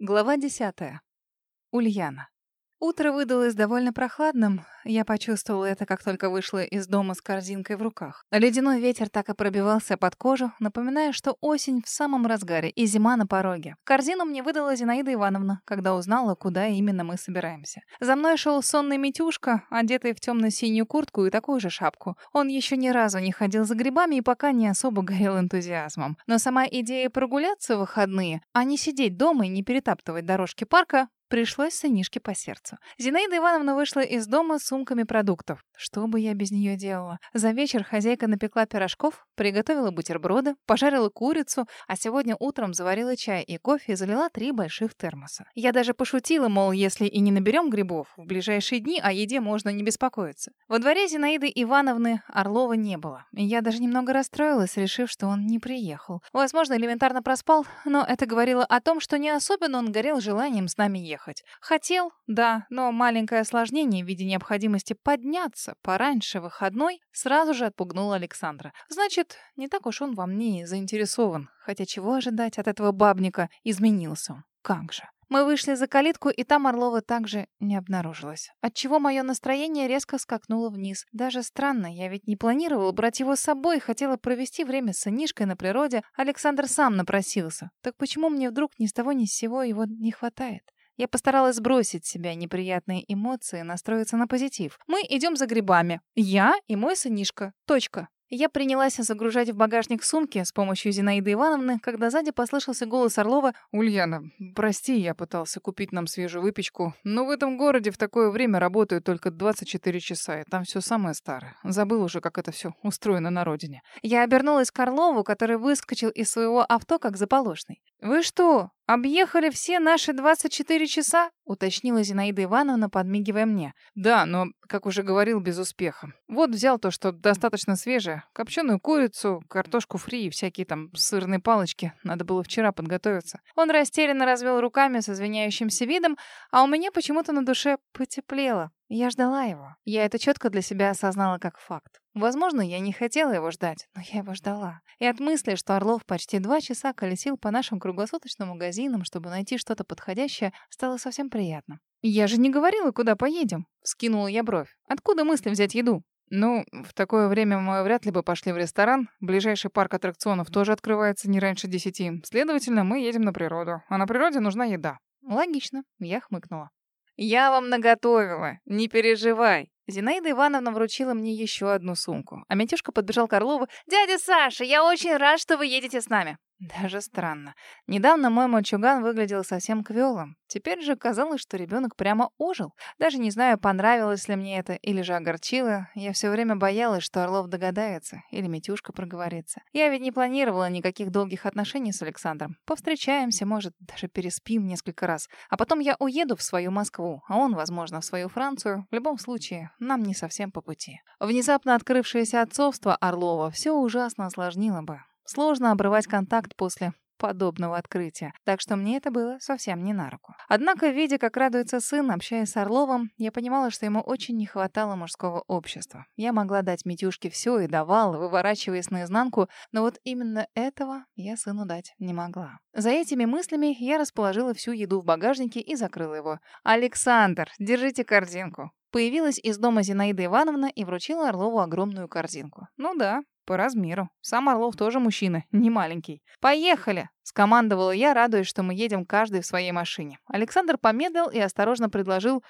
Глава десятая. Ульяна. Утро выдалось довольно прохладным. Я почувствовала это, как только вышла из дома с корзинкой в руках. Ледяной ветер так и пробивался под кожу, напоминая, что осень в самом разгаре и зима на пороге. Корзину мне выдала Зинаида Ивановна, когда узнала, куда именно мы собираемся. За мной шел сонный Митюшка, одетый в темно-синюю куртку и такую же шапку. Он еще ни разу не ходил за грибами и пока не особо горел энтузиазмом. Но сама идея прогуляться в выходные, а не сидеть дома и не перетаптывать дорожки парка, Пришлось сынишке по сердцу. Зинаида Ивановна вышла из дома с сумками продуктов. Что бы я без нее делала? За вечер хозяйка напекла пирожков, приготовила бутерброды, пожарила курицу, а сегодня утром заварила чай и кофе и залила три больших термоса. Я даже пошутила, мол, если и не наберем грибов, в ближайшие дни о еде можно не беспокоиться. Во дворе Зинаиды Ивановны Орлова не было. И я даже немного расстроилась, решив, что он не приехал. Возможно, элементарно проспал, но это говорило о том, что не особенно он горел желанием с нами ехать уехать. Хотел, да, но маленькое осложнение в виде необходимости подняться пораньше выходной сразу же отпугнуло Александра. Значит, не так уж он во мне и заинтересован. Хотя чего ожидать от этого бабника? Изменился он. Как же. Мы вышли за калитку, и там Орлова также не обнаружилось. Отчего мое настроение резко скакнуло вниз. Даже странно, я ведь не планировала брать его с собой, хотела провести время с сынишкой на природе. Александр сам напросился. Так почему мне вдруг ни с того ни с сего его не хватает? Я постаралась сбросить себя неприятные эмоции, настроиться на позитив. Мы идем за грибами. Я и мой сынишка. Точка. Я принялась загружать в багажник сумки с помощью Зинаиды Ивановны, когда сзади послышался голос Орлова «Ульяна, прости, я пытался купить нам свежую выпечку, но в этом городе в такое время работают только 24 часа, и там все самое старое. Забыл уже, как это все устроено на родине». Я обернулась к Орлову, который выскочил из своего авто как заполошный. «Вы что, объехали все наши 24 часа?» — уточнила Зинаида Ивановна, подмигивая мне. «Да, но, как уже говорил, без успеха. Вот взял то, что достаточно свежее. Копченую курицу, картошку фри и всякие там сырные палочки. Надо было вчера подготовиться». Он растерянно развел руками с извиняющимся видом, а у меня почему-то на душе потеплело. Я ждала его. Я это четко для себя осознала как факт. Возможно, я не хотела его ждать, но я его ждала. И от мысли, что Орлов почти два часа колесил по нашим круглосуточным магазинам, чтобы найти что-то подходящее, стало совсем приятно. «Я же не говорила, куда поедем», — скинула я бровь. «Откуда мысли взять еду?» «Ну, в такое время мы вряд ли бы пошли в ресторан. Ближайший парк аттракционов тоже открывается не раньше десяти. Следовательно, мы едем на природу. А на природе нужна еда». «Логично», — я хмыкнула. «Я вам наготовила, не переживай». Зинаида Ивановна вручила мне еще одну сумку. А Митюшка подбежал к Орлову. «Дядя Саша, я очень рад, что вы едете с нами». Даже странно. Недавно мой мальчуган выглядел совсем квелым. Теперь же казалось, что ребенок прямо ожил. Даже не знаю, понравилось ли мне это или же огорчило. Я все время боялась, что Орлов догадается или Митюшка проговорится. Я ведь не планировала никаких долгих отношений с Александром. Повстречаемся, может, даже переспим несколько раз. А потом я уеду в свою Москву, а он, возможно, в свою Францию. В любом случае, нам не совсем по пути. Внезапно открывшееся отцовство Орлова все ужасно осложнило бы. Сложно обрывать контакт после подобного открытия, так что мне это было совсем не на руку. Однако, видя, как радуется сын, общаясь с Орловым, я понимала, что ему очень не хватало мужского общества. Я могла дать Митюшке все и давала, выворачиваясь наизнанку, но вот именно этого я сыну дать не могла. За этими мыслями я расположила всю еду в багажнике и закрыла его. «Александр, держите корзинку». Появилась из дома Зинаида Ивановна и вручила Орлову огромную корзинку. Ну да, по размеру. Сам Орлов тоже мужчина, не маленький. «Поехали!» — скомандовала я, радуясь, что мы едем каждый в своей машине. Александр помедлил и осторожно предложил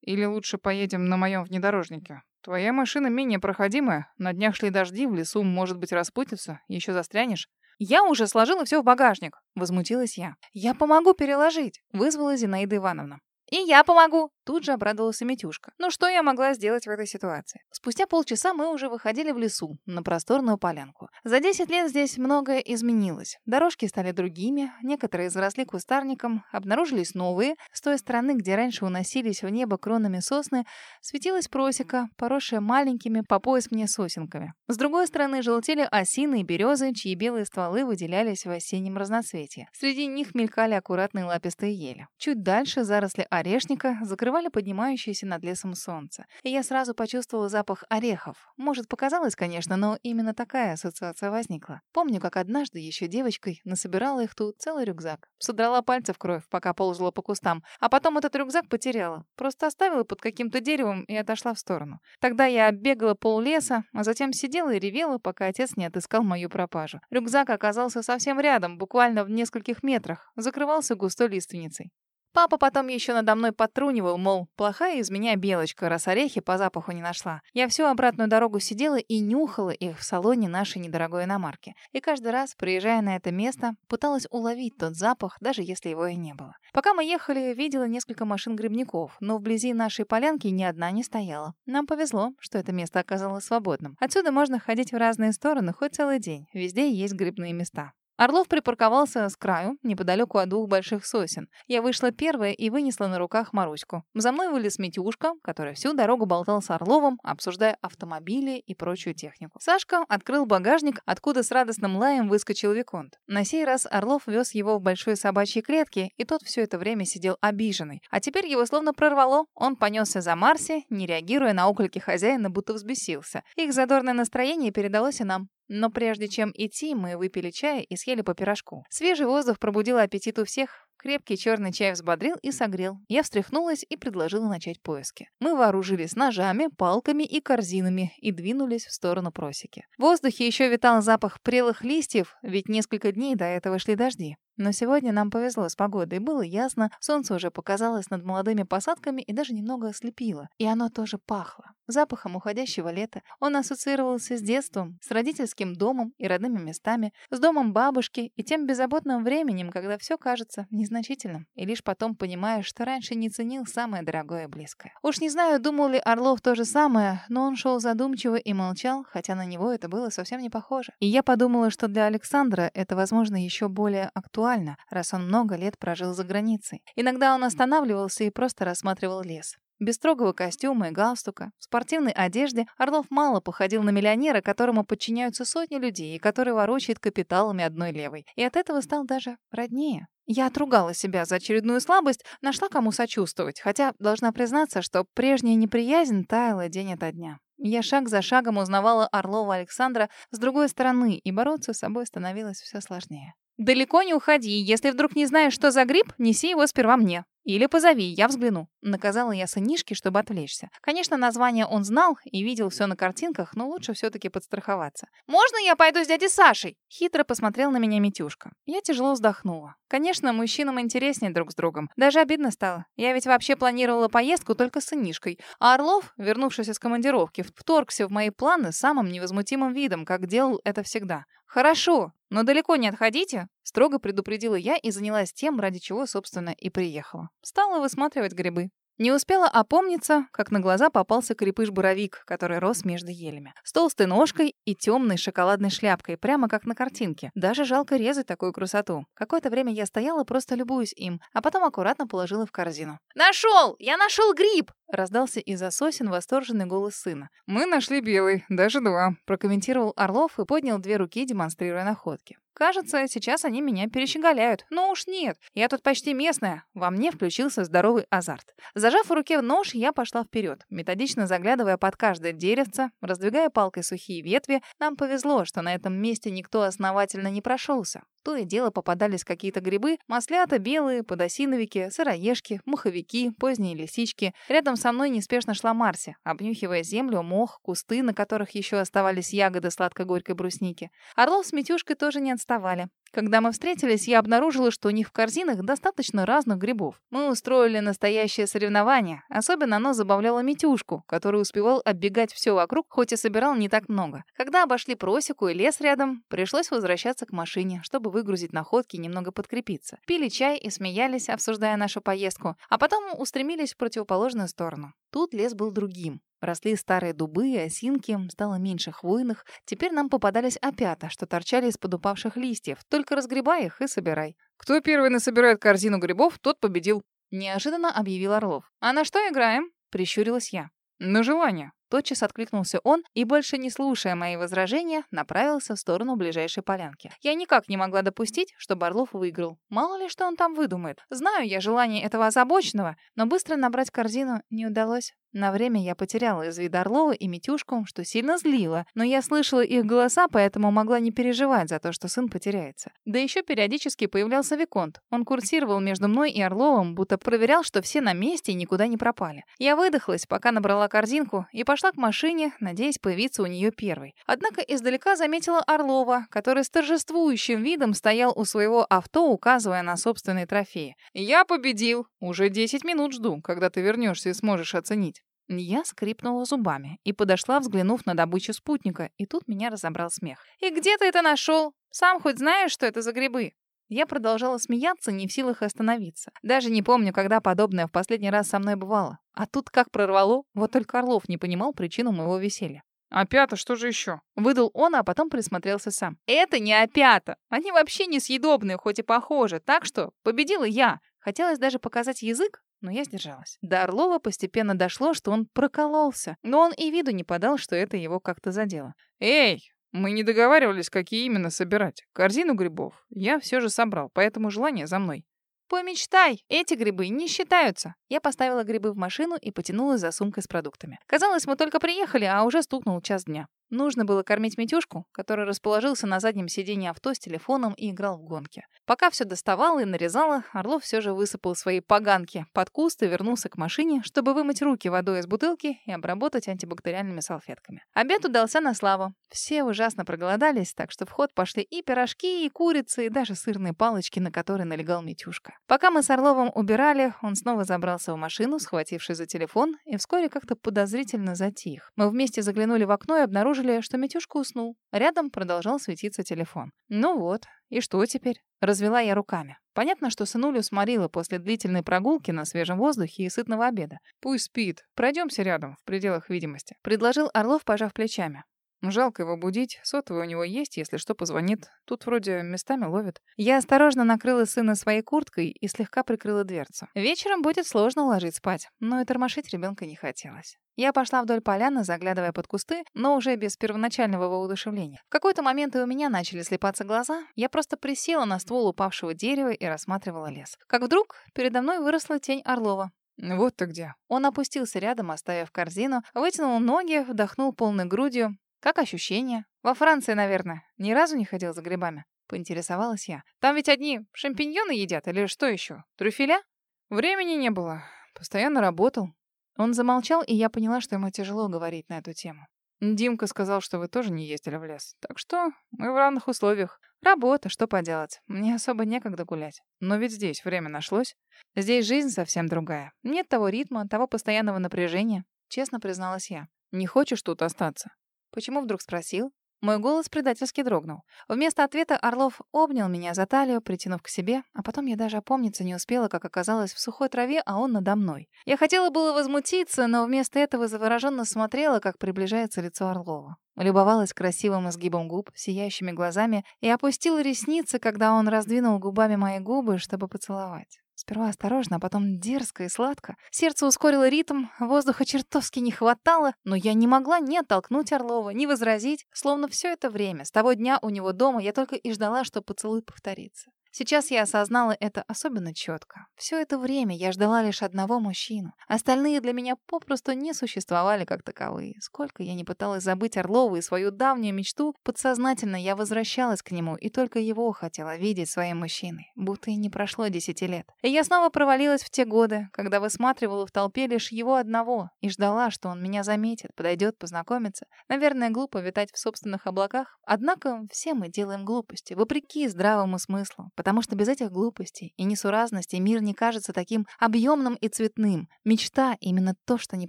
«Или лучше поедем на моем внедорожнике. Твоя машина менее проходимая. На днях шли дожди, в лесу может быть распутиться, еще застрянешь». «Я уже сложила все в багажник», — возмутилась я. «Я помогу переложить», — вызвала Зинаида Ивановна. «И я помогу!» Тут же обрадовался Митюшка. Ну что я могла сделать в этой ситуации? Спустя полчаса мы уже выходили в лесу, на просторную полянку. За 10 лет здесь многое изменилось. Дорожки стали другими, некоторые заросли кустарником, обнаружились новые. С той стороны, где раньше уносились в небо кронами сосны, светилась просека, поросшая маленькими по пояс мне сосенками. С другой стороны желтели осины и березы, чьи белые стволы выделялись в осеннем разноцветии. Среди них мелькали аккуратные лапистые ели. Чуть дальше заросли орешника закрывали закрывали поднимающееся над лесом солнце. И я сразу почувствовала запах орехов. Может, показалось, конечно, но именно такая ассоциация возникла. Помню, как однажды еще девочкой насобирала их тут целый рюкзак. Содрала пальцы в кровь, пока ползала по кустам. А потом этот рюкзак потеряла. Просто оставила под каким-то деревом и отошла в сторону. Тогда я оббегала пол леса, а затем сидела и ревела, пока отец не отыскал мою пропажу. Рюкзак оказался совсем рядом, буквально в нескольких метрах. Закрывался густой лиственницей. Папа потом еще надо мной подтрунивал, мол, плохая из меня белочка, раз орехи по запаху не нашла. Я всю обратную дорогу сидела и нюхала их в салоне нашей недорогой иномарки. И каждый раз, приезжая на это место, пыталась уловить тот запах, даже если его и не было. Пока мы ехали, видела несколько машин грибников, но вблизи нашей полянки ни одна не стояла. Нам повезло, что это место оказалось свободным. Отсюда можно ходить в разные стороны хоть целый день. Везде есть грибные места. Орлов припарковался с краю, неподалеку от двух больших сосен. Я вышла первая и вынесла на руках Маруську. За мной вылез Митюшка, который всю дорогу болтал с Орловым, обсуждая автомобили и прочую технику. Сашка открыл багажник, откуда с радостным лаем выскочил Виконт. На сей раз Орлов вез его в большой собачьей клетке, и тот все это время сидел обиженный. А теперь его словно прорвало. Он понесся за Марси, не реагируя на оклики хозяина, будто взбесился. Их задорное настроение передалось и нам. Но прежде чем идти, мы выпили чай и съели по пирожку. Свежий воздух пробудил аппетит у всех. Крепкий черный чай взбодрил и согрел. Я встряхнулась и предложила начать поиски. Мы вооружились ножами, палками и корзинами и двинулись в сторону просеки. В воздухе еще витал запах прелых листьев, ведь несколько дней до этого шли дожди. Но сегодня нам повезло с погодой. Было ясно, солнце уже показалось над молодыми посадками и даже немного ослепило. И оно тоже пахло. Запахом уходящего лета. Он ассоциировался с детством, с родительским домом и родными местами, с домом бабушки и тем беззаботным временем, когда все кажется незначительным. И лишь потом понимаешь, что раньше не ценил самое дорогое и близкое. Уж не знаю, думал ли Орлов то же самое, но он шел задумчиво и молчал, хотя на него это было совсем не похоже. И я подумала, что для Александра это, возможно, еще более актуально актуально, раз он много лет прожил за границей. Иногда он останавливался и просто рассматривал лес. Без строгого костюма и галстука, в спортивной одежде Орлов мало походил на миллионера, которому подчиняются сотни людей и который ворочает капиталами одной левой. И от этого стал даже роднее. Я отругала себя за очередную слабость, нашла кому сочувствовать, хотя должна признаться, что прежняя неприязнь таяла день ото дня. Я шаг за шагом узнавала Орлова Александра с другой стороны, и бороться с собой становилось все сложнее. «Далеко не уходи. Если вдруг не знаешь, что за гриб, неси его сперва мне. Или позови, я взгляну». Наказала я сынишке, чтобы отвлечься. Конечно, название он знал и видел все на картинках, но лучше все-таки подстраховаться. «Можно я пойду с дядей Сашей?» Хитро посмотрел на меня Митюшка. Я тяжело вздохнула. Конечно, мужчинам интереснее друг с другом. Даже обидно стало. Я ведь вообще планировала поездку только с сынишкой. А Орлов, вернувшись из командировки, вторгся в мои планы самым невозмутимым видом, как делал это всегда. «Хорошо, но далеко не отходите», — строго предупредила я и занялась тем, ради чего, собственно, и приехала. Стала высматривать грибы. Не успела опомниться, как на глаза попался крепыш-буровик, который рос между елями. С толстой ножкой и темной шоколадной шляпкой, прямо как на картинке. Даже жалко резать такую красоту. Какое-то время я стояла, просто любуюсь им, а потом аккуратно положила в корзину. «Нашел! Я нашел гриб!» Раздался из-за сосен восторженный голос сына. «Мы нашли белый, даже два», прокомментировал Орлов и поднял две руки, демонстрируя находки. Кажется, сейчас они меня перещеголяют. Но уж нет, я тут почти местная. Во мне включился здоровый азарт. Зажав в руке нож, я пошла вперед, методично заглядывая под каждое деревце, раздвигая палкой сухие ветви. Нам повезло, что на этом месте никто основательно не прошелся. То и дело попадались какие-то грибы, маслята, белые, подосиновики, сыроежки, муховики, поздние лисички. Рядом со мной неспешно шла Марси, обнюхивая землю, мох, кусты, на которых еще оставались ягоды сладко-горькой брусники. Орлов с Митюшкой тоже не отставали арестовали. Когда мы встретились, я обнаружила, что у них в корзинах достаточно разных грибов. Мы устроили настоящее соревнование. Особенно оно забавляло Митюшку, который успевал оббегать все вокруг, хоть и собирал не так много. Когда обошли просеку и лес рядом, пришлось возвращаться к машине, чтобы выгрузить находки и немного подкрепиться. Пили чай и смеялись, обсуждая нашу поездку, а потом устремились в противоположную сторону. Тут лес был другим. Росли старые дубы и осинки, стало меньше хвойных. Теперь нам попадались опята, что торчали из-под упавших листьев. Только разгребай их и собирай. «Кто первый насобирает корзину грибов, тот победил», — неожиданно объявил Орлов. «А на что играем?» — прищурилась я. На желание. Тотчас откликнулся он и, больше не слушая мои возражения, направился в сторону ближайшей полянки. Я никак не могла допустить, чтобы Орлов выиграл. Мало ли, что он там выдумает. Знаю я желание этого озабоченного, но быстро набрать корзину не удалось. На время я потеряла из вида Орлова и Митюшку, что сильно злило, но я слышала их голоса, поэтому могла не переживать за то, что сын потеряется. Да еще периодически появлялся Виконт. Он курсировал между мной и Орловым, будто проверял, что все на месте и никуда не пропали. Я выдохлась, пока набрала корзинку, и пошла к машине, надеясь появиться у нее первой. Однако издалека заметила Орлова, который с торжествующим видом стоял у своего авто, указывая на собственные трофеи. «Я победил! Уже 10 минут жду, когда ты вернешься и сможешь оценить». Я скрипнула зубами и подошла, взглянув на добычу спутника, и тут меня разобрал смех. «И где ты это нашел? Сам хоть знаешь, что это за грибы?» Я продолжала смеяться, не в силах остановиться. Даже не помню, когда подобное в последний раз со мной бывало. А тут как прорвало, вот только Орлов не понимал причину моего веселья. «Опята, что же еще?» Выдал он, а потом присмотрелся сам. «Это не опята. Они вообще несъедобные, хоть и похожи. Так что победила я. Хотелось даже показать язык, но я сдержалась. До Орлова постепенно дошло, что он прокололся, но он и виду не подал, что это его как-то задело. «Эй, мы не договаривались, какие именно собирать. Корзину грибов я все же собрал, поэтому желание за мной». «Помечтай! Эти грибы не считаются!» Я поставила грибы в машину и потянулась за сумкой с продуктами. Казалось, мы только приехали, а уже стукнул час дня. Нужно было кормить Митюшку, который расположился на заднем сиденье авто с телефоном и играл в гонки. Пока все доставала и нарезала, Орлов все же высыпал свои поганки под куст и вернулся к машине, чтобы вымыть руки водой из бутылки и обработать антибактериальными салфетками. Обед удался на славу. Все ужасно проголодались, так что в ход пошли и пирожки, и курицы, и даже сырные палочки, на которые налегал Митюшка. Пока мы с Орловым убирали, он снова забрался в машину, схватившись за телефон, и вскоре как-то подозрительно затих. Мы вместе заглянули в окно и обнаружили, обнаружили, что Митюшка уснул. Рядом продолжал светиться телефон. «Ну вот, и что теперь?» Развела я руками. Понятно, что сынулю сморила после длительной прогулки на свежем воздухе и сытного обеда. «Пусть спит. Пройдемся рядом, в пределах видимости», — предложил Орлов, пожав плечами. Жалко его будить. Сотовый у него есть, если что, позвонит. Тут вроде местами ловит. Я осторожно накрыла сына своей курткой и слегка прикрыла дверцу. Вечером будет сложно уложить спать, но и тормошить ребенка не хотелось. Я пошла вдоль поляны, заглядывая под кусты, но уже без первоначального воодушевления. В какой-то момент и у меня начали слепаться глаза. Я просто присела на ствол упавшего дерева и рассматривала лес. Как вдруг передо мной выросла тень Орлова. «Вот ты где». Он опустился рядом, оставив корзину, вытянул ноги, вдохнул полной грудью. «Как ощущения? Во Франции, наверное. Ни разу не ходил за грибами?» Поинтересовалась я. «Там ведь одни шампиньоны едят или что еще? Трюфеля?» «Времени не было. Постоянно работал». Он замолчал, и я поняла, что ему тяжело говорить на эту тему. «Димка сказал, что вы тоже не ездили в лес. Так что мы в равных условиях. Работа, что поделать. Мне особо некогда гулять. Но ведь здесь время нашлось. Здесь жизнь совсем другая. Нет того ритма, того постоянного напряжения. Честно призналась я. Не хочешь тут остаться?» Почему вдруг спросил? Мой голос предательски дрогнул. Вместо ответа Орлов обнял меня за талию, притянув к себе, а потом я даже опомниться не успела, как оказалось в сухой траве, а он надо мной. Я хотела было возмутиться, но вместо этого завороженно смотрела, как приближается лицо Орлова. Любовалась красивым изгибом губ, сияющими глазами и опустила ресницы, когда он раздвинул губами мои губы, чтобы поцеловать. Сперва осторожно, а потом дерзко и сладко. Сердце ускорило ритм, воздуха чертовски не хватало, но я не могла ни оттолкнуть Орлова, ни возразить, словно все это время, с того дня у него дома, я только и ждала, что поцелуй повторится. Сейчас я осознала это особенно четко. Все это время я ждала лишь одного мужчину. Остальные для меня попросту не существовали как таковые. Сколько я не пыталась забыть Орлова и свою давнюю мечту, подсознательно я возвращалась к нему и только его хотела видеть своим мужчиной, будто и не прошло десяти лет. И я снова провалилась в те годы, когда высматривала в толпе лишь его одного и ждала, что он меня заметит, подойдет, познакомиться. Наверное, глупо витать в собственных облаках. Однако все мы делаем глупости, вопреки здравому смыслу потому что без этих глупостей и несуразностей мир не кажется таким объемным и цветным. Мечта — именно то, что не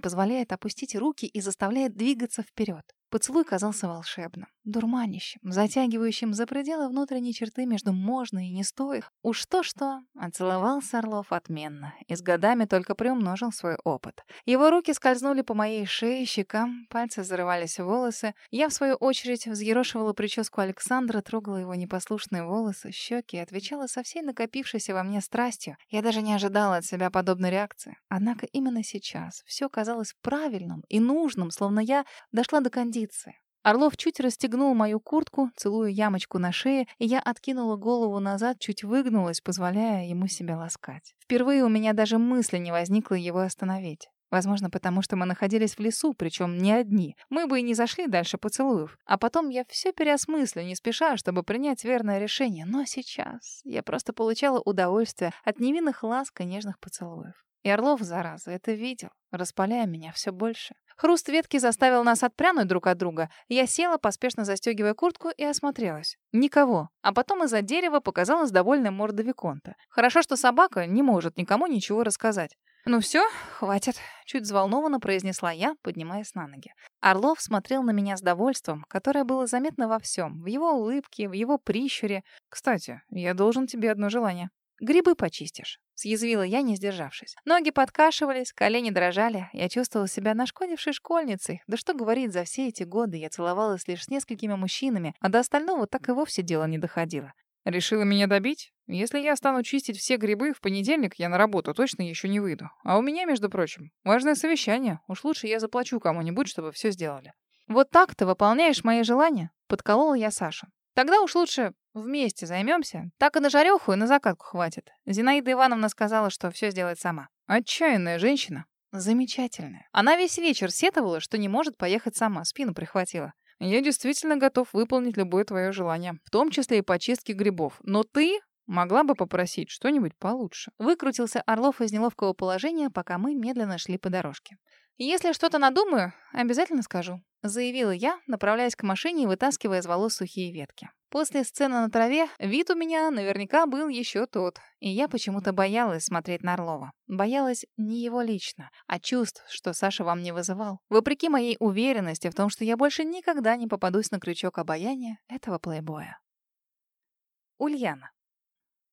позволяет опустить руки и заставляет двигаться вперед. Поцелуй казался волшебным. Дурманящим, затягивающим за пределы внутренней черты между можно и не стоит. Уж то-что, а целовался Орлов отменно и с годами только приумножил свой опыт. Его руки скользнули по моей шее, щекам, пальцы зарывались в волосы. Я, в свою очередь, взъерошивала прическу Александра, трогала его непослушные волосы, щеки и отвечала со всей накопившейся во мне страстью. Я даже не ожидала от себя подобной реакции. Однако именно сейчас все казалось правильным и нужным, словно я дошла до кондиции. Орлов чуть расстегнул мою куртку, целуя ямочку на шее, и я откинула голову назад, чуть выгнулась, позволяя ему себя ласкать. Впервые у меня даже мысли не возникло его остановить. Возможно, потому что мы находились в лесу, причем не одни. Мы бы и не зашли дальше поцелуев. А потом я все переосмыслю, не спеша, чтобы принять верное решение. Но сейчас я просто получала удовольствие от невинных ласк и нежных поцелуев. И Орлов, зараза, это видел, распаляя меня все больше. Хруст ветки заставил нас отпрянуть друг от друга. Я села, поспешно застегивая куртку, и осмотрелась. Никого. А потом из-за дерева показалась довольная морда Виконта. Хорошо, что собака не может никому ничего рассказать. «Ну все, хватит», — чуть взволнованно произнесла я, поднимаясь на ноги. Орлов смотрел на меня с довольством, которое было заметно во всем, в его улыбке, в его прищуре. «Кстати, я должен тебе одно желание. Грибы почистишь съязвила я, не сдержавшись. Ноги подкашивались, колени дрожали. Я чувствовала себя нашкодившей школьницей. Да что говорить, за все эти годы я целовалась лишь с несколькими мужчинами, а до остального так и вовсе дело не доходило. Решила меня добить? Если я стану чистить все грибы, в понедельник я на работу точно еще не выйду. А у меня, между прочим, важное совещание. Уж лучше я заплачу кому-нибудь, чтобы все сделали. Вот так ты выполняешь мои желания? Подколола я Сашу. Тогда уж лучше вместе займемся. Так и на жареху, и на закатку хватит. Зинаида Ивановна сказала, что все сделает сама. Отчаянная женщина. Замечательная. Она весь вечер сетовала, что не может поехать сама, спину прихватила. Я действительно готов выполнить любое твое желание, в том числе и почистки грибов. Но ты могла бы попросить что-нибудь получше. Выкрутился Орлов из неловкого положения, пока мы медленно шли по дорожке. Если что-то надумаю, обязательно скажу заявила я, направляясь к машине и вытаскивая из волос сухие ветки. После сцены на траве вид у меня наверняка был еще тот, и я почему-то боялась смотреть на Орлова. Боялась не его лично, а чувств, что Саша вам не вызывал. Вопреки моей уверенности в том, что я больше никогда не попадусь на крючок обаяния этого плейбоя. Ульяна.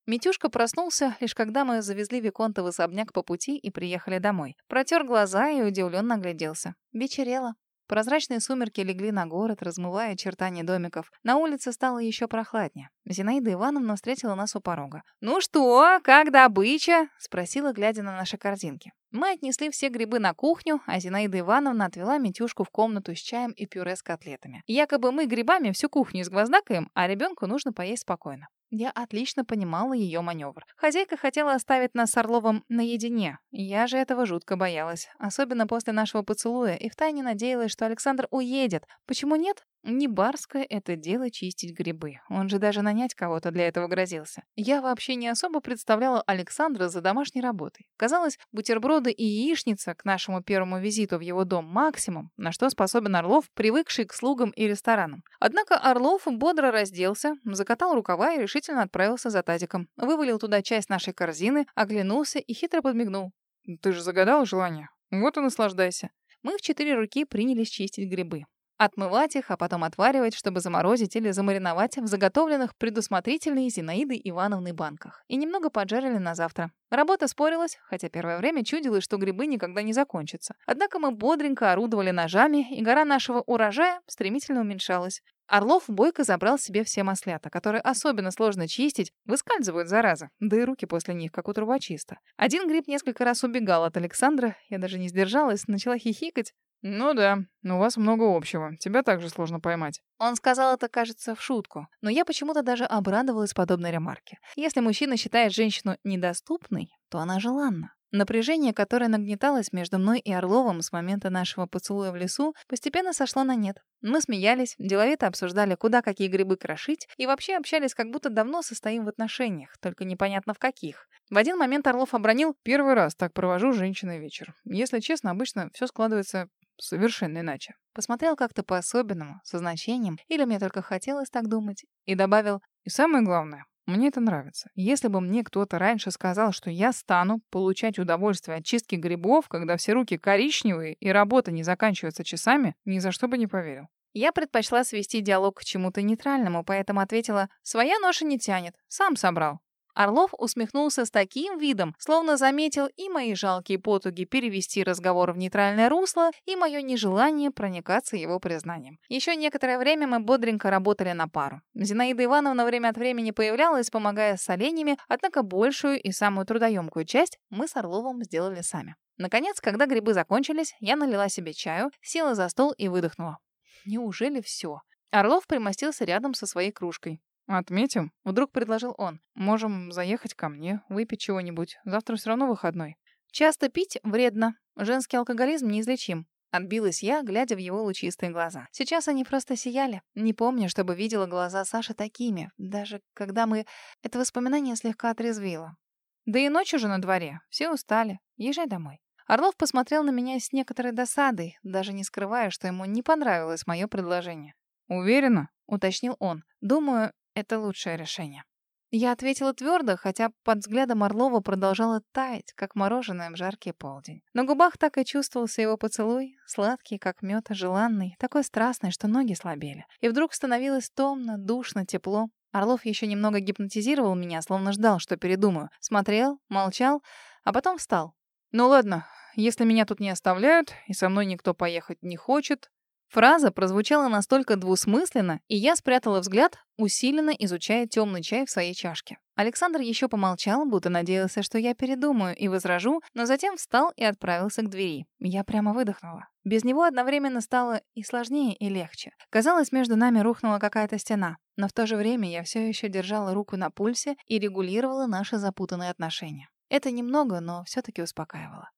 Митюшка проснулся, лишь когда мы завезли Виконта в особняк по пути и приехали домой. Протер глаза и удивленно огляделся. Вечерело. Прозрачные сумерки легли на город, размывая очертания домиков. На улице стало еще прохладнее. Зинаида Ивановна встретила нас у порога. «Ну что, как добыча?» — спросила, глядя на наши корзинки. Мы отнесли все грибы на кухню, а Зинаида Ивановна отвела Митюшку в комнату с чаем и пюре с котлетами. Якобы мы грибами всю кухню изгвоздакаем, а ребенку нужно поесть спокойно. Я отлично понимала ее маневр. Хозяйка хотела оставить нас с Орловым наедине. Я же этого жутко боялась. Особенно после нашего поцелуя. И втайне надеялась, что Александр уедет. Почему нет? Не барское это дело чистить грибы. Он же даже нанять кого-то для этого грозился. Я вообще не особо представляла Александра за домашней работой. Казалось, бутерброды и яичница к нашему первому визиту в его дом максимум, на что способен Орлов, привыкший к слугам и ресторанам. Однако Орлов бодро разделся, закатал рукава и решительно отправился за тазиком. Вывалил туда часть нашей корзины, оглянулся и хитро подмигнул. «Ты же загадал желание? Вот и наслаждайся». Мы в четыре руки принялись чистить грибы. Отмывать их, а потом отваривать, чтобы заморозить или замариновать в заготовленных предусмотрительной Зинаидой Ивановной банках. И немного поджарили на завтра. Работа спорилась, хотя первое время чудилось, что грибы никогда не закончатся. Однако мы бодренько орудовали ножами, и гора нашего урожая стремительно уменьшалась. Орлов бойко забрал себе все маслята, которые особенно сложно чистить, выскальзывают, зараза, да и руки после них, как у трубочиста. Один гриб несколько раз убегал от Александра, я даже не сдержалась, начала хихикать, «Ну да, у вас много общего. Тебя также сложно поймать». Он сказал это, кажется, в шутку. Но я почему-то даже обрадовалась подобной ремарке. Если мужчина считает женщину недоступной, то она желанна. Напряжение, которое нагнеталось между мной и Орловым с момента нашего поцелуя в лесу, постепенно сошло на нет. Мы смеялись, деловито обсуждали, куда какие грибы крошить, и вообще общались, как будто давно состоим в отношениях, только непонятно в каких. В один момент Орлов обронил «Первый раз так провожу женщиной вечер. Если честно, обычно все складывается Совершенно иначе. Посмотрел как-то по-особенному, со значением, или мне только хотелось так думать, и добавил «И самое главное, мне это нравится. Если бы мне кто-то раньше сказал, что я стану получать удовольствие от чистки грибов, когда все руки коричневые и работа не заканчивается часами, ни за что бы не поверил. Я предпочла свести диалог к чему-то нейтральному, поэтому ответила «Своя ноша не тянет, сам собрал». Орлов усмехнулся с таким видом, словно заметил и мои жалкие потуги перевести разговор в нейтральное русло, и мое нежелание проникаться его признанием. Еще некоторое время мы бодренько работали на пару. Зинаида Ивановна время от времени появлялась, помогая с оленями, однако большую и самую трудоемкую часть мы с Орловым сделали сами. Наконец, когда грибы закончились, я налила себе чаю, села за стол и выдохнула. Неужели все? Орлов примостился рядом со своей кружкой. «Отметим?» — вдруг предложил он. «Можем заехать ко мне, выпить чего-нибудь. Завтра все равно выходной». «Часто пить вредно. Женский алкоголизм неизлечим». Отбилась я, глядя в его лучистые глаза. Сейчас они просто сияли. Не помню, чтобы видела глаза Саши такими. Даже когда мы... Это воспоминание слегка отрезвило. Да и ночь уже на дворе. Все устали. Езжай домой. Орлов посмотрел на меня с некоторой досадой, даже не скрывая, что ему не понравилось мое предложение. «Уверена?» — уточнил он. «Думаю, это лучшее решение. Я ответила твердо, хотя под взглядом Орлова продолжала таять, как мороженое в жаркий полдень. На губах так и чувствовался его поцелуй, сладкий, как мед, желанный, такой страстный, что ноги слабели. И вдруг становилось томно, душно, тепло. Орлов еще немного гипнотизировал меня, словно ждал, что передумаю. Смотрел, молчал, а потом встал. «Ну ладно, если меня тут не оставляют, и со мной никто поехать не хочет, Фраза прозвучала настолько двусмысленно, и я спрятала взгляд, усиленно изучая темный чай в своей чашке. Александр еще помолчал, будто надеялся, что я передумаю и возражу, но затем встал и отправился к двери. Я прямо выдохнула. Без него одновременно стало и сложнее, и легче. Казалось, между нами рухнула какая-то стена, но в то же время я все еще держала руку на пульсе и регулировала наши запутанные отношения. Это немного, но все-таки успокаивало.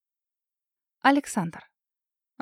Александр.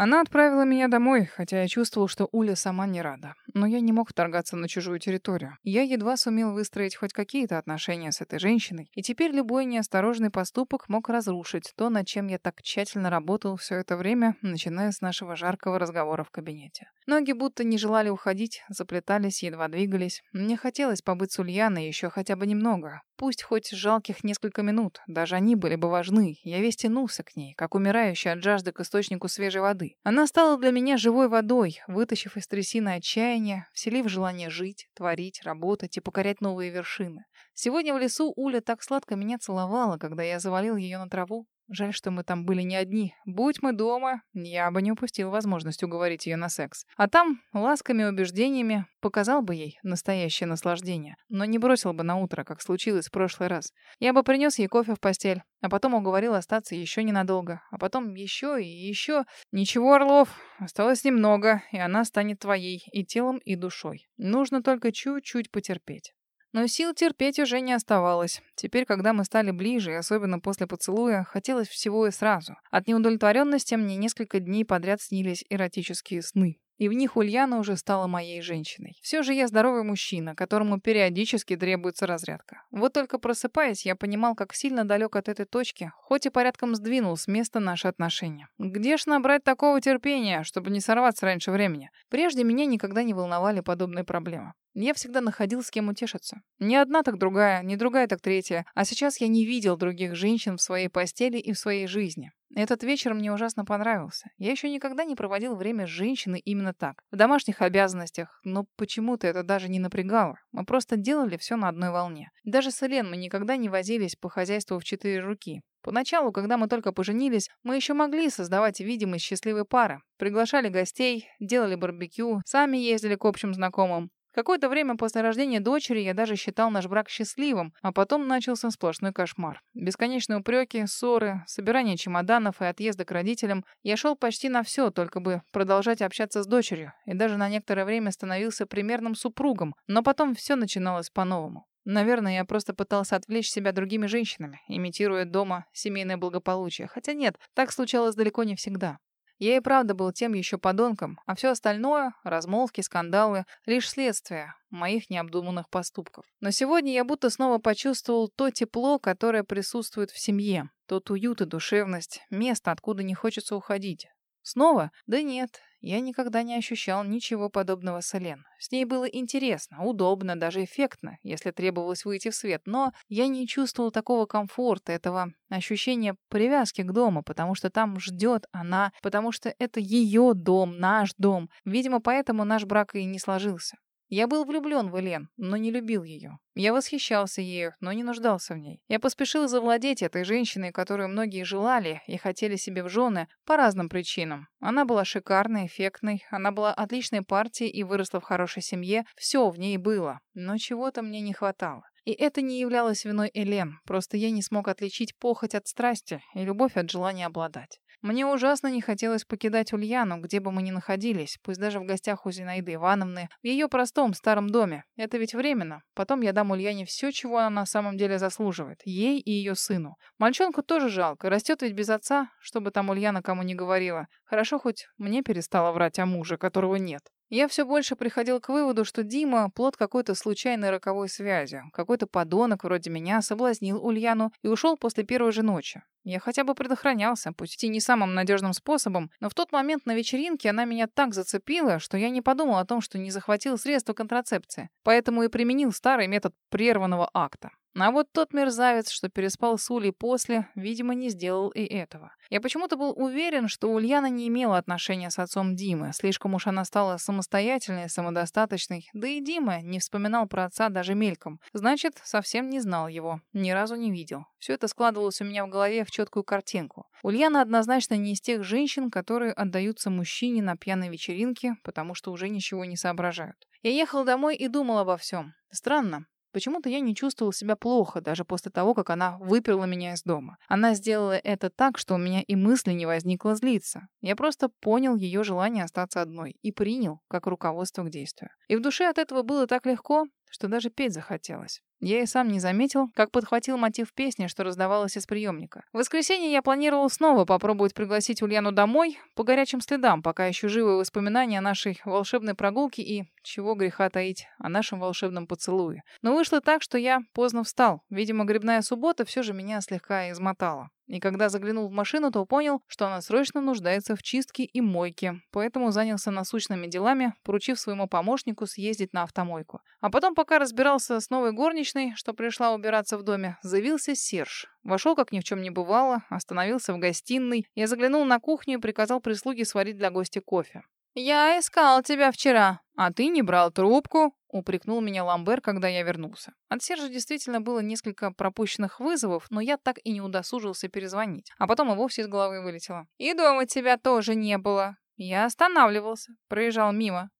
Она отправила меня домой, хотя я чувствовал, что Уля сама не рада. Но я не мог вторгаться на чужую территорию. Я едва сумел выстроить хоть какие-то отношения с этой женщиной, и теперь любой неосторожный поступок мог разрушить то, над чем я так тщательно работал все это время, начиная с нашего жаркого разговора в кабинете. Ноги будто не желали уходить, заплетались, едва двигались. Мне хотелось побыть с Ульяной еще хотя бы немного. Пусть хоть жалких несколько минут, даже они были бы важны. Я весь тянулся к ней, как умирающий от жажды к источнику свежей воды. Она стала для меня живой водой, вытащив из трясины отчаяния, вселив желание жить, творить, работать и покорять новые вершины. Сегодня в лесу Уля так сладко меня целовала, когда я завалил ее на траву, Жаль, что мы там были не одни. Будь мы дома, я бы не упустил возможность уговорить ее на секс. А там, ласками и убеждениями, показал бы ей настоящее наслаждение. Но не бросил бы на утро, как случилось в прошлый раз. Я бы принес ей кофе в постель, а потом уговорил остаться еще ненадолго. А потом еще и еще. Ничего, Орлов, осталось немного, и она станет твоей и телом, и душой. Нужно только чуть-чуть потерпеть. Но сил терпеть уже не оставалось. Теперь, когда мы стали ближе, и особенно после поцелуя, хотелось всего и сразу. От неудовлетворенности мне несколько дней подряд снились эротические сны. И в них Ульяна уже стала моей женщиной. Все же я здоровый мужчина, которому периодически требуется разрядка. Вот только просыпаясь, я понимал, как сильно далек от этой точки, хоть и порядком сдвинул с места наши отношения. Где ж набрать такого терпения, чтобы не сорваться раньше времени? Прежде меня никогда не волновали подобные проблемы. Я всегда находил с кем утешиться. Не одна, так другая, не другая, так третья. А сейчас я не видел других женщин в своей постели и в своей жизни. Этот вечер мне ужасно понравился. Я еще никогда не проводил время с женщиной именно так. В домашних обязанностях, но почему-то это даже не напрягало. Мы просто делали все на одной волне. Даже с Элен мы никогда не возились по хозяйству в четыре руки. Поначалу, когда мы только поженились, мы еще могли создавать видимость счастливой пары. Приглашали гостей, делали барбекю, сами ездили к общим знакомым. Какое-то время после рождения дочери я даже считал наш брак счастливым, а потом начался сплошной кошмар. Бесконечные упреки, ссоры, собирание чемоданов и отъезды к родителям. Я шел почти на все, только бы продолжать общаться с дочерью, и даже на некоторое время становился примерным супругом, но потом все начиналось по-новому. Наверное, я просто пытался отвлечь себя другими женщинами, имитируя дома семейное благополучие. Хотя нет, так случалось далеко не всегда. Я и правда был тем еще подонком, а все остальное — размолвки, скандалы — лишь следствие моих необдуманных поступков. Но сегодня я будто снова почувствовал то тепло, которое присутствует в семье, тот уют и душевность, место, откуда не хочется уходить. Снова? Да нет, Я никогда не ощущал ничего подобного с Элен. С ней было интересно, удобно, даже эффектно, если требовалось выйти в свет, но я не чувствовал такого комфорта, этого ощущения привязки к дому, потому что там ждет она, потому что это ее дом, наш дом. Видимо, поэтому наш брак и не сложился. Я был влюблен в Элен, но не любил ее. Я восхищался ею, но не нуждался в ней. Я поспешил завладеть этой женщиной, которую многие желали и хотели себе в жены по разным причинам. Она была шикарной, эффектной, она была отличной партией и выросла в хорошей семье. Все в ней было, но чего-то мне не хватало. И это не являлось виной Элен, просто я не смог отличить похоть от страсти и любовь от желания обладать. Мне ужасно не хотелось покидать Ульяну, где бы мы ни находились, пусть даже в гостях у Зинаиды Ивановны, в ее простом старом доме. Это ведь временно. Потом я дам Ульяне все, чего она на самом деле заслуживает. Ей и ее сыну. Мальчонку тоже жалко. Растет ведь без отца, чтобы там Ульяна кому не говорила. Хорошо, хоть мне перестала врать о муже, которого нет. Я все больше приходил к выводу, что Дима — плод какой-то случайной роковой связи. Какой-то подонок вроде меня соблазнил Ульяну и ушел после первой же ночи. Я хотя бы предохранялся, пусть и не самым надежным способом, но в тот момент на вечеринке она меня так зацепила, что я не подумал о том, что не захватил средства контрацепции. Поэтому и применил старый метод прерванного акта. А вот тот мерзавец, что переспал с Улей после, видимо, не сделал и этого. Я почему-то был уверен, что Ульяна не имела отношения с отцом Димы. Слишком уж она стала самостоятельной, самодостаточной. Да и Дима не вспоминал про отца даже мельком. Значит, совсем не знал его. Ни разу не видел. Все это складывалось у меня в голове в четкую картинку. Ульяна однозначно не из тех женщин, которые отдаются мужчине на пьяной вечеринке, потому что уже ничего не соображают. Я ехал домой и думал обо всем. Странно. Почему-то я не чувствовал себя плохо, даже после того, как она выперла меня из дома. Она сделала это так, что у меня и мысли не возникло злиться. Я просто понял ее желание остаться одной и принял как руководство к действию. И в душе от этого было так легко, что даже петь захотелось. Я и сам не заметил, как подхватил мотив песни, что раздавалось из приемника. В воскресенье я планировал снова попробовать пригласить Ульяну домой по горячим следам, пока еще живы воспоминания о нашей волшебной прогулке и, чего греха таить, о нашем волшебном поцелуе. Но вышло так, что я поздно встал. Видимо, грибная суббота все же меня слегка измотала. И когда заглянул в машину, то понял, что она срочно нуждается в чистке и мойке, поэтому занялся насущными делами, поручив своему помощнику съездить на автомойку. А потом, пока разбирался с новой горничной, что пришла убираться в доме, заявился Серж. Вошел, как ни в чем не бывало, остановился в гостиной. Я заглянул на кухню и приказал прислуге сварить для гостя кофе. «Я искал тебя вчера, а ты не брал трубку», — упрекнул меня Ламбер, когда я вернулся. От Сержа действительно было несколько пропущенных вызовов, но я так и не удосужился перезвонить. А потом и вовсе из головы вылетело. «И дома тебя тоже не было». Я останавливался, проезжал мимо.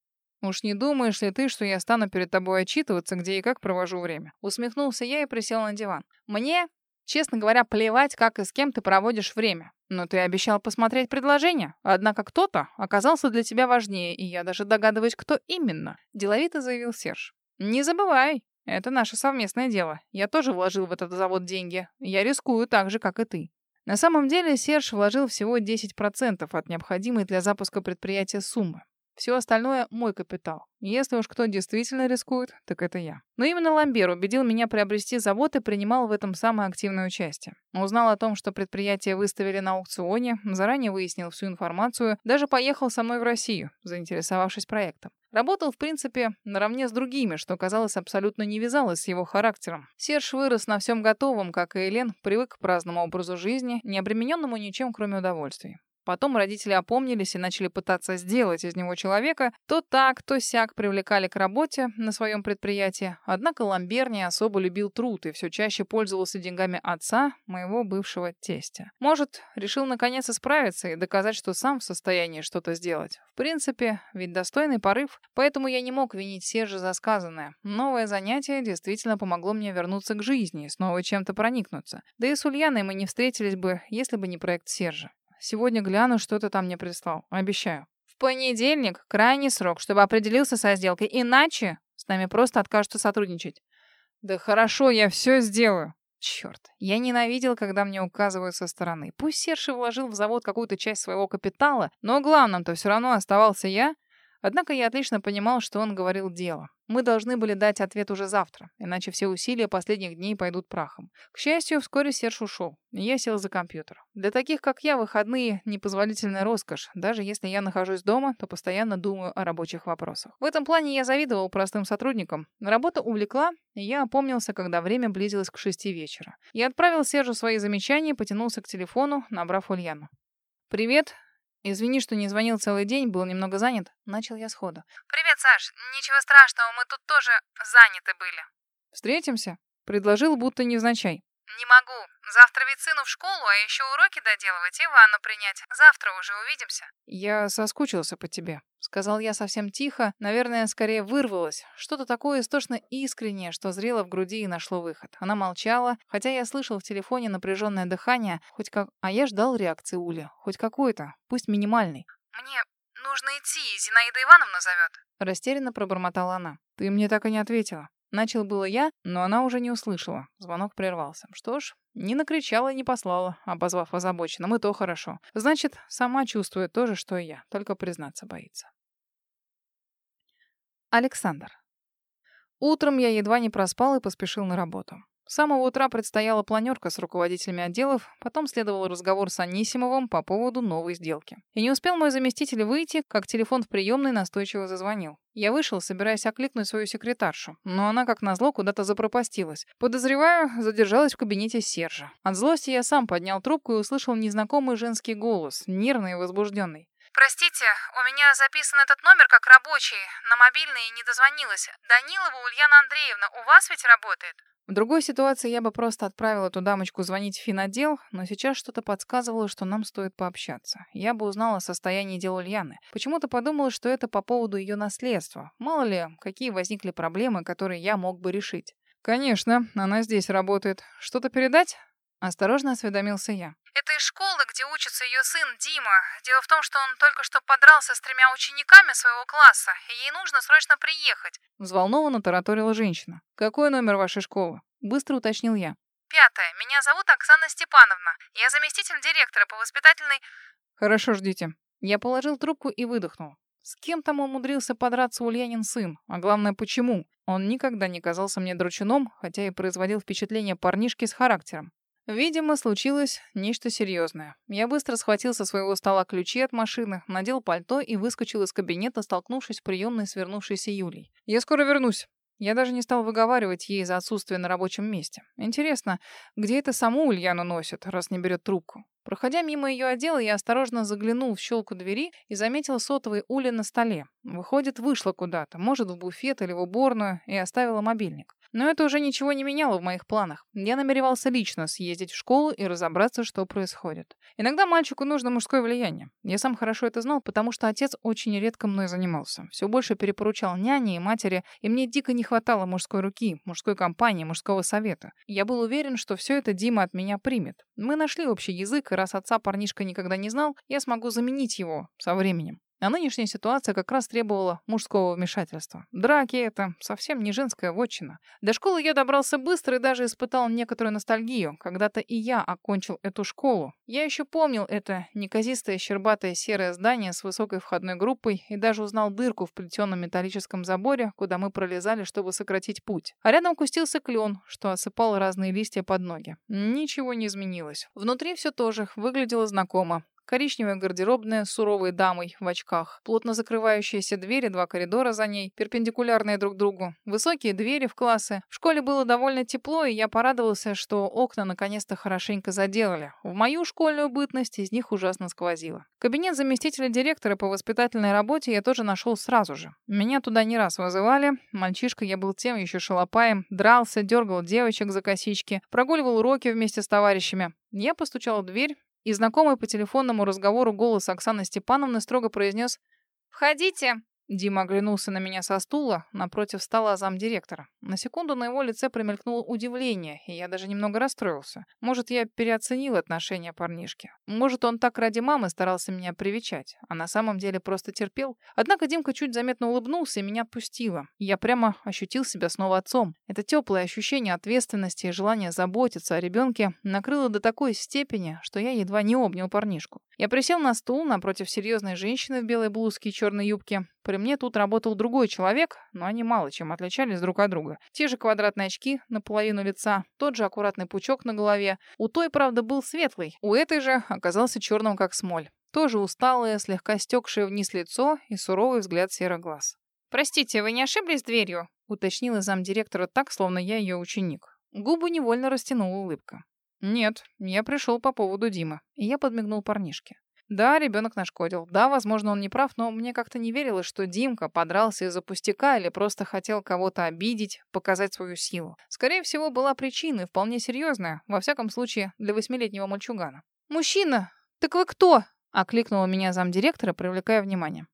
«Уж не думаешь ли ты, что я стану перед тобой отчитываться, где и как провожу время?» Усмехнулся я и присел на диван. «Мне Честно говоря, плевать, как и с кем ты проводишь время. Но ты обещал посмотреть предложение. Однако кто-то оказался для тебя важнее, и я даже догадываюсь, кто именно. Деловито заявил Серж. Не забывай, это наше совместное дело. Я тоже вложил в этот завод деньги. Я рискую так же, как и ты. На самом деле Серж вложил всего 10% от необходимой для запуска предприятия суммы. Все остальное — мой капитал. Если уж кто действительно рискует, так это я. Но именно Ламбер убедил меня приобрести завод и принимал в этом самое активное участие. Узнал о том, что предприятие выставили на аукционе, заранее выяснил всю информацию, даже поехал со мной в Россию, заинтересовавшись проектом. Работал, в принципе, наравне с другими, что, казалось, абсолютно не вязалось с его характером. Серж вырос на всем готовом, как и Элен, привык к праздному образу жизни, не обремененному ничем, кроме удовольствий. Потом родители опомнились и начали пытаться сделать из него человека. То так, то сяк привлекали к работе на своем предприятии. Однако Ламбер не особо любил труд и все чаще пользовался деньгами отца, моего бывшего тестя. Может, решил наконец исправиться и доказать, что сам в состоянии что-то сделать. В принципе, ведь достойный порыв, поэтому я не мог винить Сержа за сказанное. Новое занятие действительно помогло мне вернуться к жизни и снова чем-то проникнуться. Да и с Ульяной мы не встретились бы, если бы не проект Сержа. Сегодня гляну, что ты там мне прислал. Обещаю. В понедельник крайний срок, чтобы определился со сделкой. Иначе с нами просто откажутся сотрудничать. Да хорошо, я все сделаю. Черт, я ненавидел, когда мне указывают со стороны. Пусть Серж вложил в завод какую-то часть своего капитала, но главным-то все равно оставался я. Однако я отлично понимал, что он говорил дело. Мы должны были дать ответ уже завтра, иначе все усилия последних дней пойдут прахом. К счастью, вскоре Серж ушел, и я сел за компьютер. Для таких, как я, выходные — непозволительная роскошь. Даже если я нахожусь дома, то постоянно думаю о рабочих вопросах. В этом плане я завидовал простым сотрудникам. Работа увлекла, и я опомнился, когда время близилось к шести вечера. Я отправил Сержу свои замечания, потянулся к телефону, набрав Ульяну. «Привет. Извини, что не звонил целый день, был немного занят. Начал я сходу. Привет, Саш. Ничего страшного, мы тут тоже заняты были. Встретимся? Предложил, будто невзначай. Не могу. Завтра ведь сыну в школу, а еще уроки доделывать и ванну принять. Завтра уже увидимся. Я соскучился по тебе. Сказал я совсем тихо, наверное, скорее вырвалось. Что-то такое истошно искреннее, что зрело в груди и нашло выход. Она молчала, хотя я слышал в телефоне напряженное дыхание, хоть как... А я ждал реакции Ули. Хоть какой-то, пусть минимальный. Мне нужно идти, Зинаида Ивановна зовет. Растерянно пробормотала она. Ты мне так и не ответила. Начал было я, но она уже не услышала. Звонок прервался. Что ж, не накричала и не послала, обозвав озабоченным, и то хорошо. Значит, сама чувствует то же, что и я, только признаться боится. Александр. Утром я едва не проспал и поспешил на работу. С самого утра предстояла планерка с руководителями отделов, потом следовал разговор с Анисимовым по поводу новой сделки. И не успел мой заместитель выйти, как телефон в приемной настойчиво зазвонил. Я вышел, собираясь окликнуть свою секретаршу, но она, как назло, куда-то запропастилась. Подозреваю, задержалась в кабинете Сержа. От злости я сам поднял трубку и услышал незнакомый женский голос, нервный и возбужденный. «Простите, у меня записан этот номер как рабочий, на мобильный не дозвонилась. Данилова Ульяна Андреевна у вас ведь работает?» В другой ситуации я бы просто отправила эту дамочку звонить в финотдел, но сейчас что-то подсказывало, что нам стоит пообщаться. Я бы узнала о состоянии дел Ульяны. Почему-то подумала, что это по поводу ее наследства. Мало ли, какие возникли проблемы, которые я мог бы решить. «Конечно, она здесь работает. Что-то передать?» Осторожно осведомился я. Это из школы, где учится ее сын Дима. Дело в том, что он только что подрался с тремя учениками своего класса, и ей нужно срочно приехать. Взволнованно тараторила женщина. «Какой номер вашей школы?» Быстро уточнил я. Пятое. Меня зовут Оксана Степановна. Я заместитель директора по воспитательной... Хорошо, ждите. Я положил трубку и выдохнул. С кем там умудрился подраться Ульянин сын? А главное, почему? Он никогда не казался мне дручуном, хотя и производил впечатление парнишки с характером. Видимо, случилось нечто серьезное. Я быстро схватил со своего стола ключи от машины, надел пальто и выскочил из кабинета, столкнувшись в приемной с вернувшейся Юлей. «Я скоро вернусь». Я даже не стал выговаривать ей за отсутствие на рабочем месте. Интересно, где это саму Ульяну носит, раз не берет трубку? Проходя мимо ее отдела, я осторожно заглянул в щелку двери и заметил сотовый Ули на столе. Выходит, вышла куда-то, может, в буфет или в уборную, и оставила мобильник. Но это уже ничего не меняло в моих планах. Я намеревался лично съездить в школу и разобраться, что происходит. Иногда мальчику нужно мужское влияние. Я сам хорошо это знал, потому что отец очень редко мной занимался. Все больше перепоручал няне и матери, и мне дико не хватало мужской руки, мужской компании, мужского совета. Я был уверен, что все это Дима от меня примет. Мы нашли общий язык, и раз отца парнишка никогда не знал, я смогу заменить его со временем. А нынешняя ситуация как раз требовала мужского вмешательства. Драки — это совсем не женская вотчина. До школы я добрался быстро и даже испытал некоторую ностальгию. Когда-то и я окончил эту школу. Я еще помнил это неказистое щербатое серое здание с высокой входной группой и даже узнал дырку в плетеном металлическом заборе, куда мы пролезали, чтобы сократить путь. А рядом кустился клен, что осыпал разные листья под ноги. Ничего не изменилось. Внутри все тоже выглядело знакомо. Коричневая гардеробная с суровой дамой в очках. Плотно закрывающиеся двери, два коридора за ней, перпендикулярные друг другу. Высокие двери в классы. В школе было довольно тепло, и я порадовался, что окна наконец-то хорошенько заделали. В мою школьную бытность из них ужасно сквозило. Кабинет заместителя директора по воспитательной работе я тоже нашел сразу же. Меня туда не раз вызывали. Мальчишка я был тем еще шалопаем. Дрался, дергал девочек за косички, прогуливал уроки вместе с товарищами. Я постучал в дверь, и знакомый по телефонному разговору голос Оксаны Степановны строго произнес «Входите!» Дима оглянулся на меня со стула, напротив стола замдиректора. На секунду на его лице промелькнуло удивление, и я даже немного расстроился. Может, я переоценил отношение парнишки. Может, он так ради мамы старался меня привечать, а на самом деле просто терпел. Однако Димка чуть заметно улыбнулся и меня отпустило. Я прямо ощутил себя снова отцом. Это теплое ощущение ответственности и желание заботиться о ребенке накрыло до такой степени, что я едва не обнял парнишку. Я присел на стул напротив серьезной женщины в белой блузке и черной юбке, При мне тут работал другой человек, но они мало чем отличались друг от друга. Те же квадратные очки наполовину лица, тот же аккуратный пучок на голове. У той, правда, был светлый, у этой же оказался черным, как смоль. Тоже усталое, слегка стекшее вниз лицо и суровый взгляд серых глаз. «Простите, вы не ошиблись дверью?» — уточнила замдиректора так, словно я ее ученик. Губы невольно растянула улыбка. «Нет, я пришел по поводу Димы». И я подмигнул парнишке. Да, ребенок нашкодил. Да, возможно, он не прав, но мне как-то не верилось, что Димка подрался из-за пустяка или просто хотел кого-то обидеть, показать свою силу. Скорее всего, была причина, вполне серьезная, во всяком случае, для восьмилетнего мальчугана. «Мужчина, так вы кто?» — окликнула меня замдиректора, привлекая внимание.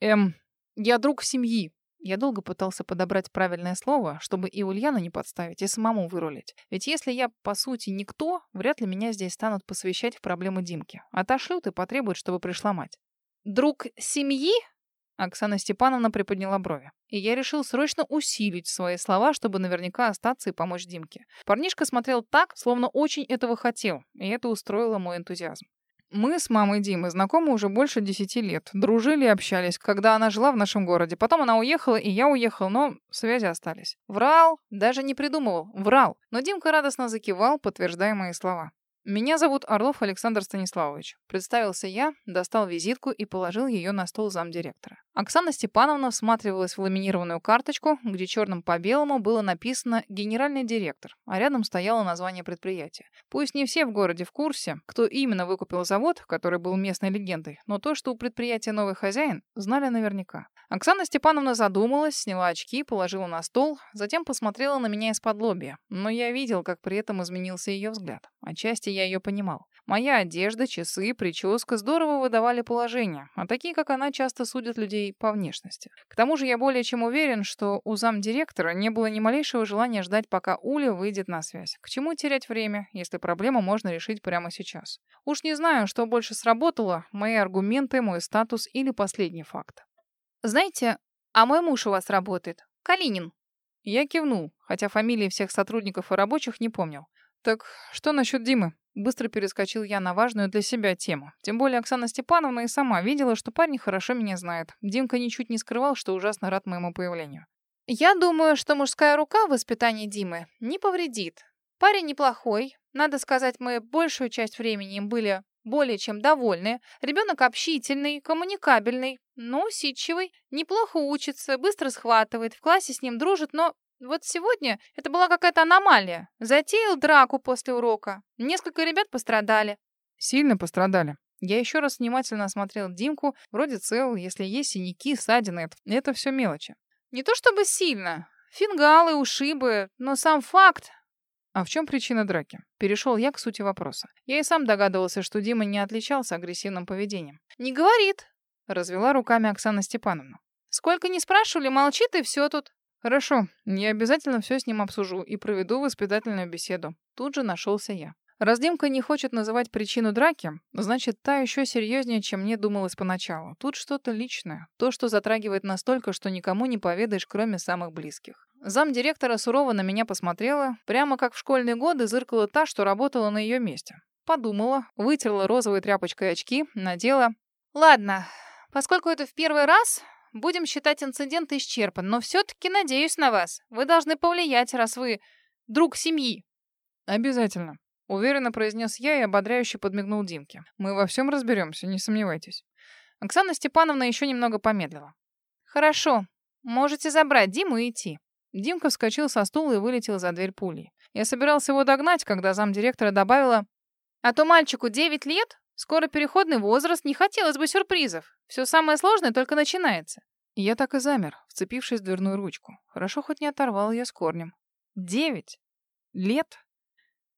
«Эм, я друг семьи», я долго пытался подобрать правильное слово, чтобы и Ульяну не подставить, и самому вырулить. Ведь если я, по сути, никто, вряд ли меня здесь станут посвящать в проблемы Димки. Отошлют и потребуют, чтобы пришла мать. «Друг семьи?» Оксана Степановна приподняла брови. И я решил срочно усилить свои слова, чтобы наверняка остаться и помочь Димке. Парнишка смотрел так, словно очень этого хотел, и это устроило мой энтузиазм. Мы с мамой Димы знакомы уже больше десяти лет. Дружили и общались, когда она жила в нашем городе. Потом она уехала, и я уехал, но связи остались. Врал, даже не придумывал, врал. Но Димка радостно закивал, подтверждая мои слова. «Меня зовут Орлов Александр Станиславович». Представился я, достал визитку и положил ее на стол замдиректора. Оксана Степановна всматривалась в ламинированную карточку, где черным по белому было написано «Генеральный директор», а рядом стояло название предприятия. Пусть не все в городе в курсе, кто именно выкупил завод, который был местной легендой, но то, что у предприятия новый хозяин, знали наверняка. Оксана Степановна задумалась, сняла очки, положила на стол, затем посмотрела на меня из-под лобья. Но я видел, как при этом изменился ее взгляд. Отчасти я ее понимал. Моя одежда, часы, прическа здорово выдавали положение, а такие, как она, часто судят людей по внешности. К тому же я более чем уверен, что у замдиректора не было ни малейшего желания ждать, пока Уля выйдет на связь. К чему терять время, если проблему можно решить прямо сейчас? Уж не знаю, что больше сработало, мои аргументы, мой статус или последний факт. «Знаете, а мой муж у вас работает. Калинин». Я кивнул, хотя фамилии всех сотрудников и рабочих не помнил. «Так что насчет Димы?» Быстро перескочил я на важную для себя тему. Тем более Оксана Степановна и сама видела, что парень хорошо меня знает. Димка ничуть не скрывал, что ужасно рад моему появлению. «Я думаю, что мужская рука в воспитании Димы не повредит. Парень неплохой. Надо сказать, мы большую часть времени им были более чем довольны. Ребенок общительный, коммуникабельный, но усидчивый, неплохо учится, быстро схватывает, в классе с ним дружит, но вот сегодня это была какая-то аномалия. Затеял драку после урока. Несколько ребят пострадали. Сильно пострадали. Я еще раз внимательно осмотрел Димку. Вроде цел, если есть синяки, ссадины, это, это все мелочи. Не то чтобы сильно. Фингалы, ушибы, но сам факт а в чем причина драки? Перешел я к сути вопроса. Я и сам догадывался, что Дима не отличался агрессивным поведением. «Не говорит», — развела руками Оксана Степановна. «Сколько не спрашивали, молчит и все тут». «Хорошо, я обязательно все с ним обсужу и проведу воспитательную беседу». Тут же нашелся я. Раз Димка не хочет называть причину драки, значит, та еще серьезнее, чем мне думалось поначалу. Тут что-то личное. То, что затрагивает настолько, что никому не поведаешь, кроме самых близких. Зам директора сурово на меня посмотрела, прямо как в школьные годы зыркала та, что работала на ее месте. Подумала, вытерла розовой тряпочкой очки, надела. «Ладно, поскольку это в первый раз, будем считать инцидент исчерпан, но все-таки надеюсь на вас. Вы должны повлиять, раз вы друг семьи». «Обязательно», — уверенно произнес я и ободряюще подмигнул Димке. «Мы во всем разберемся, не сомневайтесь». Оксана Степановна еще немного помедлила. «Хорошо, можете забрать Диму и идти». Димка вскочил со стула и вылетел за дверь пулей. Я собирался его догнать, когда замдиректора добавила... «А то мальчику 9 лет, скоро переходный возраст, не хотелось бы сюрпризов. Все самое сложное только начинается». я так и замер, вцепившись в дверную ручку. Хорошо хоть не оторвал ее с корнем. Девять лет?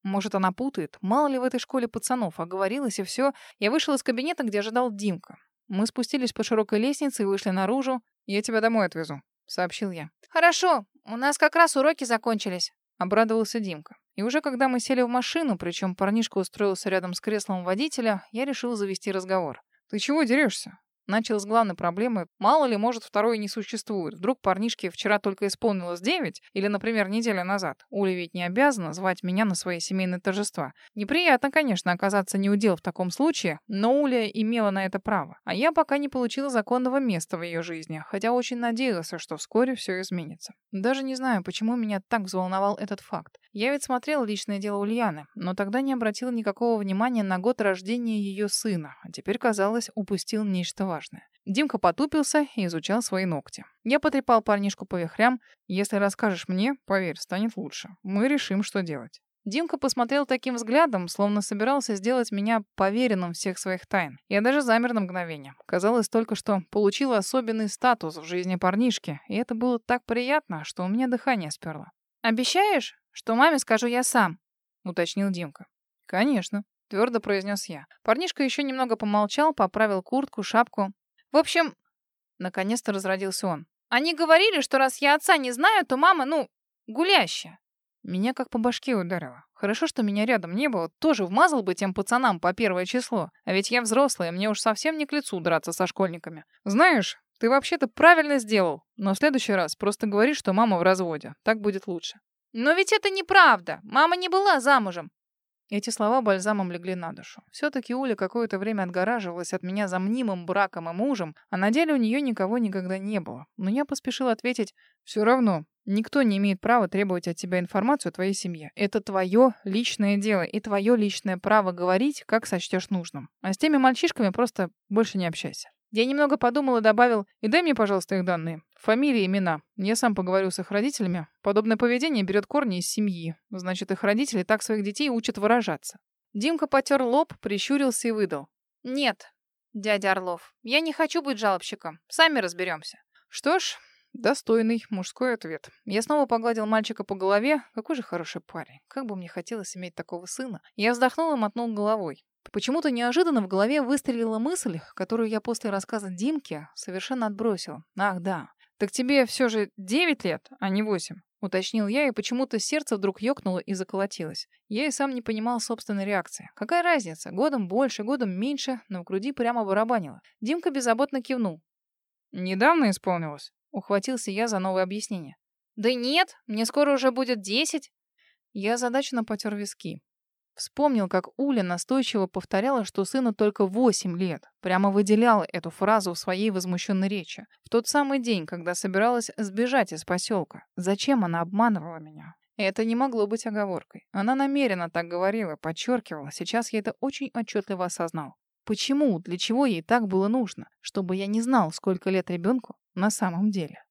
Может, она путает? Мало ли в этой школе пацанов. Оговорилась и все. Я вышел из кабинета, где ожидал Димка. Мы спустились по широкой лестнице и вышли наружу. «Я тебя домой отвезу», — сообщил я. «Хорошо, у нас как раз уроки закончились», — обрадовался Димка. И уже когда мы сели в машину, причем парнишка устроился рядом с креслом водителя, я решил завести разговор. «Ты чего дерешься? Начал с главной проблемы. Мало ли, может, второй не существует. Вдруг парнишке вчера только исполнилось 9, или, например, неделя назад. Уля ведь не обязана звать меня на свои семейные торжества. Неприятно, конечно, оказаться неудел в таком случае, но Уля имела на это право. А я пока не получила законного места в ее жизни, хотя очень надеялся, что вскоре все изменится. Даже не знаю, почему меня так взволновал этот факт. Я ведь смотрела личное дело Ульяны, но тогда не обратила никакого внимания на год рождения ее сына, а теперь, казалось, упустил нечто важное. Димка потупился и изучал свои ногти. Я потрепал парнишку по вихрям. «Если расскажешь мне, поверь, станет лучше. Мы решим, что делать». Димка посмотрел таким взглядом, словно собирался сделать меня поверенным всех своих тайн. Я даже замер на мгновение. Казалось только, что получил особенный статус в жизни парнишки, и это было так приятно, что у меня дыхание сперло. «Обещаешь?» «Что маме скажу я сам», — уточнил Димка. «Конечно», — твердо произнес я. Парнишка еще немного помолчал, поправил куртку, шапку. «В общем...» — наконец-то разродился он. «Они говорили, что раз я отца не знаю, то мама, ну, гулящая». Меня как по башке ударило. Хорошо, что меня рядом не было, тоже вмазал бы тем пацанам по первое число. А ведь я взрослая, мне уж совсем не к лицу драться со школьниками. Знаешь, ты вообще-то правильно сделал, но в следующий раз просто говори, что мама в разводе. Так будет лучше. «Но ведь это неправда. Мама не была замужем». Эти слова бальзамом легли на душу. Все-таки Уля какое-то время отгораживалась от меня за мнимым браком и мужем, а на деле у нее никого никогда не было. Но я поспешил ответить, все равно, никто не имеет права требовать от тебя информацию о твоей семье. Это твое личное дело и твое личное право говорить, как сочтешь нужным. А с теми мальчишками просто больше не общайся. Я немного подумал и добавил, и дай мне, пожалуйста, их данные. Фамилии, имена. Я сам поговорю с их родителями. Подобное поведение берет корни из семьи. Значит, их родители так своих детей учат выражаться. Димка потер лоб, прищурился и выдал. Нет, дядя Орлов, я не хочу быть жалобщиком. Сами разберемся. Что ж, достойный мужской ответ. Я снова погладил мальчика по голове. Какой же хороший парень. Как бы мне хотелось иметь такого сына. Я вздохнул и мотнул головой. Почему-то неожиданно в голове выстрелила мысль, которую я после рассказа Димки совершенно отбросил. Ах, да. Так тебе все же девять лет, а не восемь. Уточнил я, и почему-то сердце вдруг ёкнуло и заколотилось. Я и сам не понимал собственной реакции. Какая разница? Годом больше, годом меньше, но в груди прямо барабанило. Димка беззаботно кивнул. «Недавно исполнилось?» Ухватился я за новое объяснение. «Да нет, мне скоро уже будет десять». Я задачно потер виски. Вспомнил, как Уля настойчиво повторяла, что сыну только восемь лет. Прямо выделяла эту фразу в своей возмущенной речи. В тот самый день, когда собиралась сбежать из поселка. Зачем она обманывала меня? Это не могло быть оговоркой. Она намеренно так говорила, подчеркивала. Сейчас я это очень отчетливо осознал. Почему? Для чего ей так было нужно? Чтобы я не знал, сколько лет ребенку на самом деле.